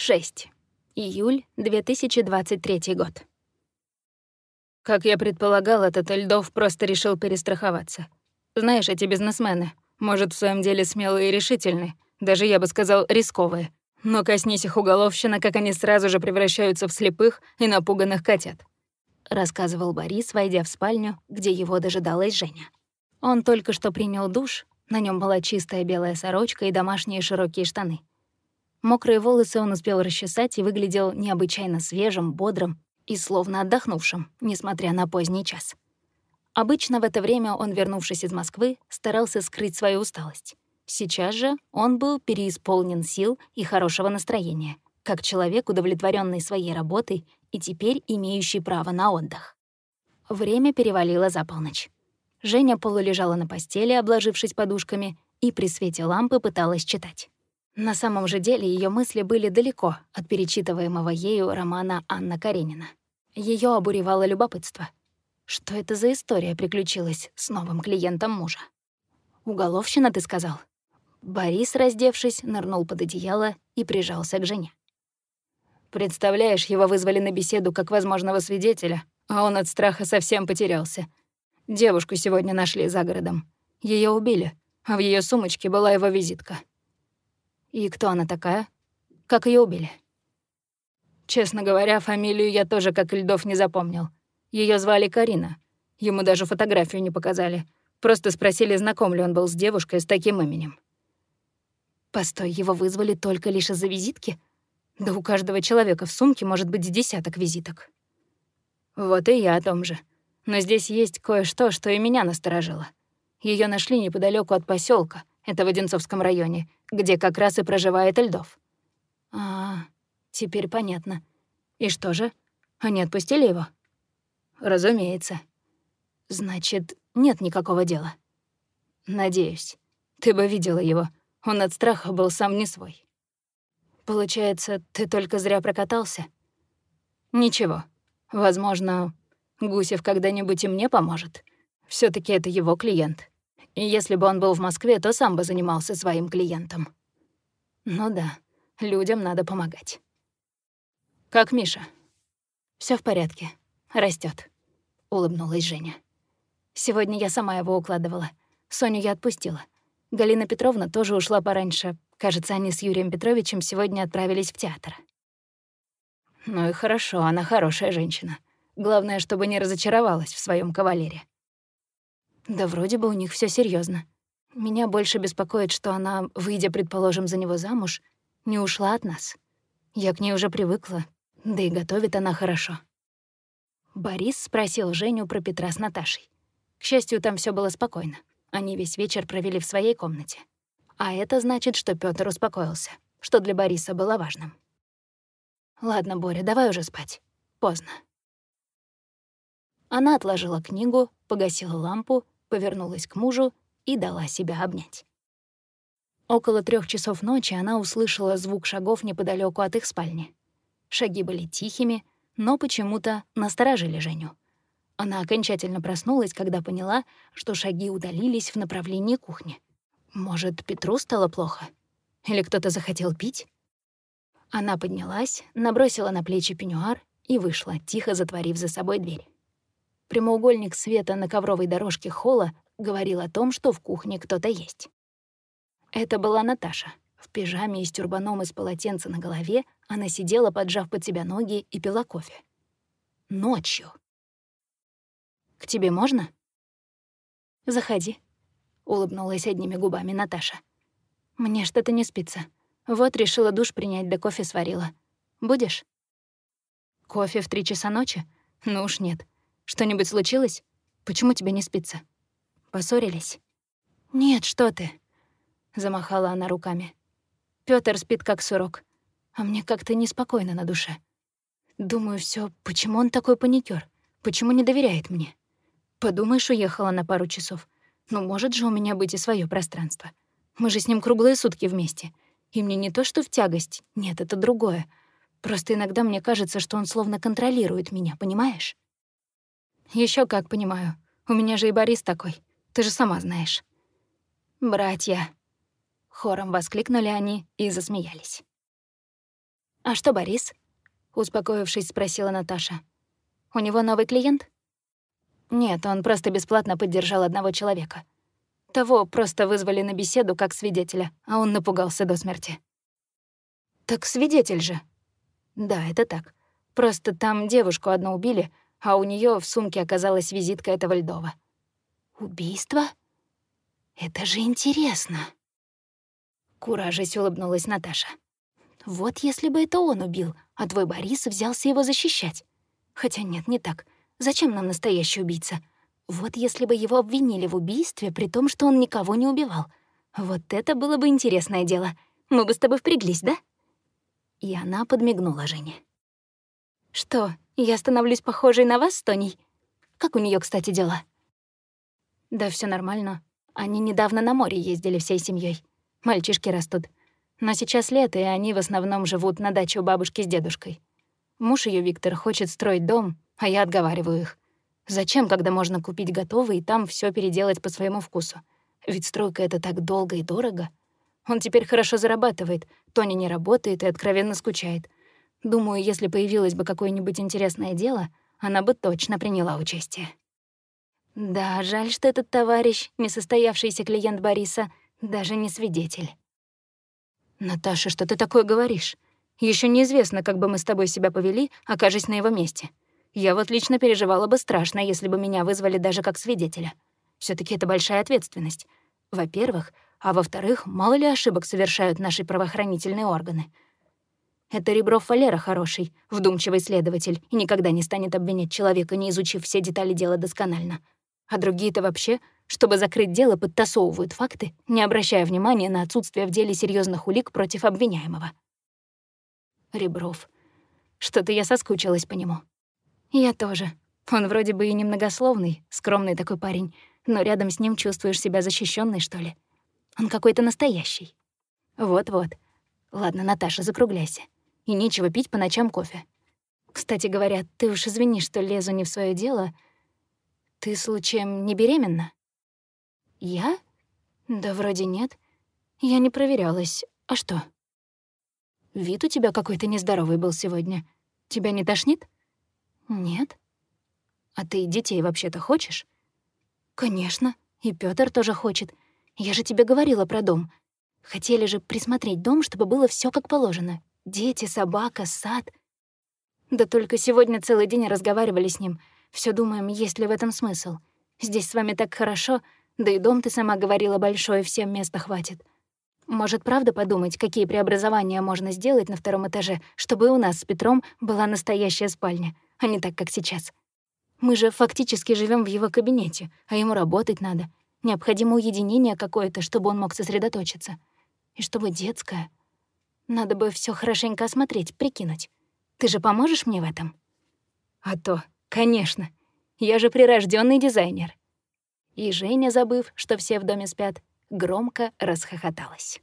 6. Июль 2023 год. Как я предполагал, этот Льдов просто решил перестраховаться. Знаешь, эти бизнесмены, может, в своем деле смелые и решительные, даже, я бы сказал, рисковые. Но коснись их уголовщина, как они сразу же превращаются в слепых и напуганных котят. Рассказывал Борис, войдя в спальню, где его дожидалась Женя. Он только что принял душ, на нем была чистая белая сорочка и домашние широкие штаны. Мокрые волосы он успел расчесать и выглядел необычайно свежим, бодрым и словно отдохнувшим, несмотря на поздний час. Обычно в это время он, вернувшись из Москвы, старался скрыть свою усталость. Сейчас же он был переисполнен сил и хорошего настроения, как человек, удовлетворенный своей работой и теперь имеющий право на отдых. Время перевалило за полночь. Женя полулежала на постели, обложившись подушками, и при свете лампы пыталась читать. На самом же деле ее мысли были далеко от перечитываемого ею романа Анна Каренина. Ее обуревало любопытство. Что это за история приключилась с новым клиентом мужа? «Уголовщина, ты сказал?» Борис, раздевшись, нырнул под одеяло и прижался к жене. «Представляешь, его вызвали на беседу как возможного свидетеля, а он от страха совсем потерялся. Девушку сегодня нашли за городом. Ее убили, а в ее сумочке была его визитка. И кто она такая? Как ее убили? Честно говоря, фамилию я тоже как льдов не запомнил. Ее звали Карина. Ему даже фотографию не показали. Просто спросили, знаком ли он был с девушкой с таким именем. Постой, его вызвали только лишь из-за визитки? Да у каждого человека в сумке может быть десяток визиток. Вот и я о том же. Но здесь есть кое-что, что и меня насторожило. Ее нашли неподалеку от поселка, это в Одинцовском районе, где как раз и проживает Льдов. А, теперь понятно. И что же? Они отпустили его? Разумеется. Значит, нет никакого дела. Надеюсь. Ты бы видела его. Он от страха был сам не свой. Получается, ты только зря прокатался? Ничего. Возможно, Гусев когда-нибудь и мне поможет. все таки это его клиент. И если бы он был в Москве, то сам бы занимался своим клиентом. Ну да, людям надо помогать. Как Миша? Все в порядке. растет, улыбнулась Женя. Сегодня я сама его укладывала. Соню я отпустила. Галина Петровна тоже ушла пораньше. Кажется, они с Юрием Петровичем сегодня отправились в театр. Ну и хорошо, она хорошая женщина. Главное, чтобы не разочаровалась в своем кавалере. Да вроде бы у них все серьезно. Меня больше беспокоит, что она, выйдя, предположим, за него замуж, не ушла от нас. Я к ней уже привыкла, да и готовит она хорошо. Борис спросил Женю про Петра с Наташей. К счастью, там все было спокойно. Они весь вечер провели в своей комнате. А это значит, что Пётр успокоился, что для Бориса было важным. «Ладно, Боря, давай уже спать. Поздно». Она отложила книгу, погасила лампу повернулась к мужу и дала себя обнять. Около трех часов ночи она услышала звук шагов неподалеку от их спальни. Шаги были тихими, но почему-то насторожили Женю. Она окончательно проснулась, когда поняла, что шаги удалились в направлении кухни. Может, Петру стало плохо? Или кто-то захотел пить? Она поднялась, набросила на плечи пеньюар и вышла, тихо затворив за собой дверь. Прямоугольник света на ковровой дорожке холла говорил о том, что в кухне кто-то есть. Это была Наташа. В пижаме и с тюрбаном из полотенца на голове она сидела, поджав под себя ноги, и пила кофе. Ночью. «К тебе можно?» «Заходи», — улыбнулась одними губами Наташа. «Мне что-то не спится. Вот решила душ принять, да кофе сварила. Будешь?» «Кофе в три часа ночи? Ну уж нет. Что-нибудь случилось? Почему тебе не спится? Поссорились? Нет, что ты? Замахала она руками. Пётр спит как сурок, а мне как-то неспокойно на душе. Думаю, все, почему он такой паникер? Почему не доверяет мне? Подумаешь, уехала на пару часов. Ну, может же у меня быть и свое пространство. Мы же с ним круглые сутки вместе. И мне не то, что в тягость. Нет, это другое. Просто иногда мне кажется, что он словно контролирует меня, понимаешь? Еще как понимаю. У меня же и Борис такой. Ты же сама знаешь. Братья. Хором воскликнули они и засмеялись. «А что Борис?» — успокоившись, спросила Наташа. «У него новый клиент?» «Нет, он просто бесплатно поддержал одного человека. Того просто вызвали на беседу как свидетеля, а он напугался до смерти». «Так свидетель же». «Да, это так. Просто там девушку одну убили, а у нее в сумке оказалась визитка этого Льдова». «Убийство? Это же интересно!» Куражись улыбнулась Наташа. «Вот если бы это он убил, а твой Борис взялся его защищать. Хотя нет, не так. Зачем нам настоящий убийца? Вот если бы его обвинили в убийстве, при том, что он никого не убивал. Вот это было бы интересное дело. Мы бы с тобой впряглись, да?» И она подмигнула Жене. «Что, я становлюсь похожей на вас, Тоней? Как у нее, кстати, дела?» «Да все нормально. Они недавно на море ездили всей семьей. Мальчишки растут. Но сейчас лето, и они в основном живут на даче у бабушки с дедушкой. Муж ее Виктор хочет строить дом, а я отговариваю их. Зачем, когда можно купить готовый и там все переделать по своему вкусу? Ведь стройка — это так долго и дорого. Он теперь хорошо зарабатывает, Тоня не работает и откровенно скучает. Думаю, если появилось бы какое-нибудь интересное дело, она бы точно приняла участие. Да, жаль, что этот товарищ, несостоявшийся клиент Бориса, даже не свидетель. «Наташа, что ты такое говоришь? Еще неизвестно, как бы мы с тобой себя повели, окажись на его месте. Я вот лично переживала бы страшно, если бы меня вызвали даже как свидетеля. все таки это большая ответственность. Во-первых, а во-вторых, мало ли ошибок совершают наши правоохранительные органы. Это Ребров Валера хороший, вдумчивый следователь и никогда не станет обвинять человека, не изучив все детали дела досконально. А другие-то вообще чтобы закрыть дело, подтасовывают факты, не обращая внимания на отсутствие в деле серьезных улик против обвиняемого. Ребров. Что-то я соскучилась по нему. Я тоже. Он вроде бы и немногословный, скромный такой парень, но рядом с ним чувствуешь себя защищенной, что ли. Он какой-то настоящий. Вот-вот. Ладно, Наташа, закругляйся. И нечего пить по ночам кофе. Кстати говоря, ты уж извини, что лезу не в свое дело. Ты, случаем, не беременна? «Я? Да вроде нет. Я не проверялась. А что?» «Вид у тебя какой-то нездоровый был сегодня. Тебя не тошнит?» «Нет». «А ты детей вообще-то хочешь?» «Конечно. И Пётр тоже хочет. Я же тебе говорила про дом. Хотели же присмотреть дом, чтобы было все как положено. Дети, собака, сад. Да только сегодня целый день разговаривали с ним. Все думаем, есть ли в этом смысл. Здесь с вами так хорошо, да и дом, ты сама говорила, большой, всем места хватит. Может, правда подумать, какие преобразования можно сделать на втором этаже, чтобы у нас с Петром была настоящая спальня, а не так, как сейчас? Мы же фактически живем в его кабинете, а ему работать надо. Необходимо уединение какое-то, чтобы он мог сосредоточиться. И чтобы детское. Надо бы все хорошенько осмотреть, прикинуть. Ты же поможешь мне в этом? А то, конечно. Я же прирожденный дизайнер. И Женя, забыв, что все в доме спят, громко расхохоталась.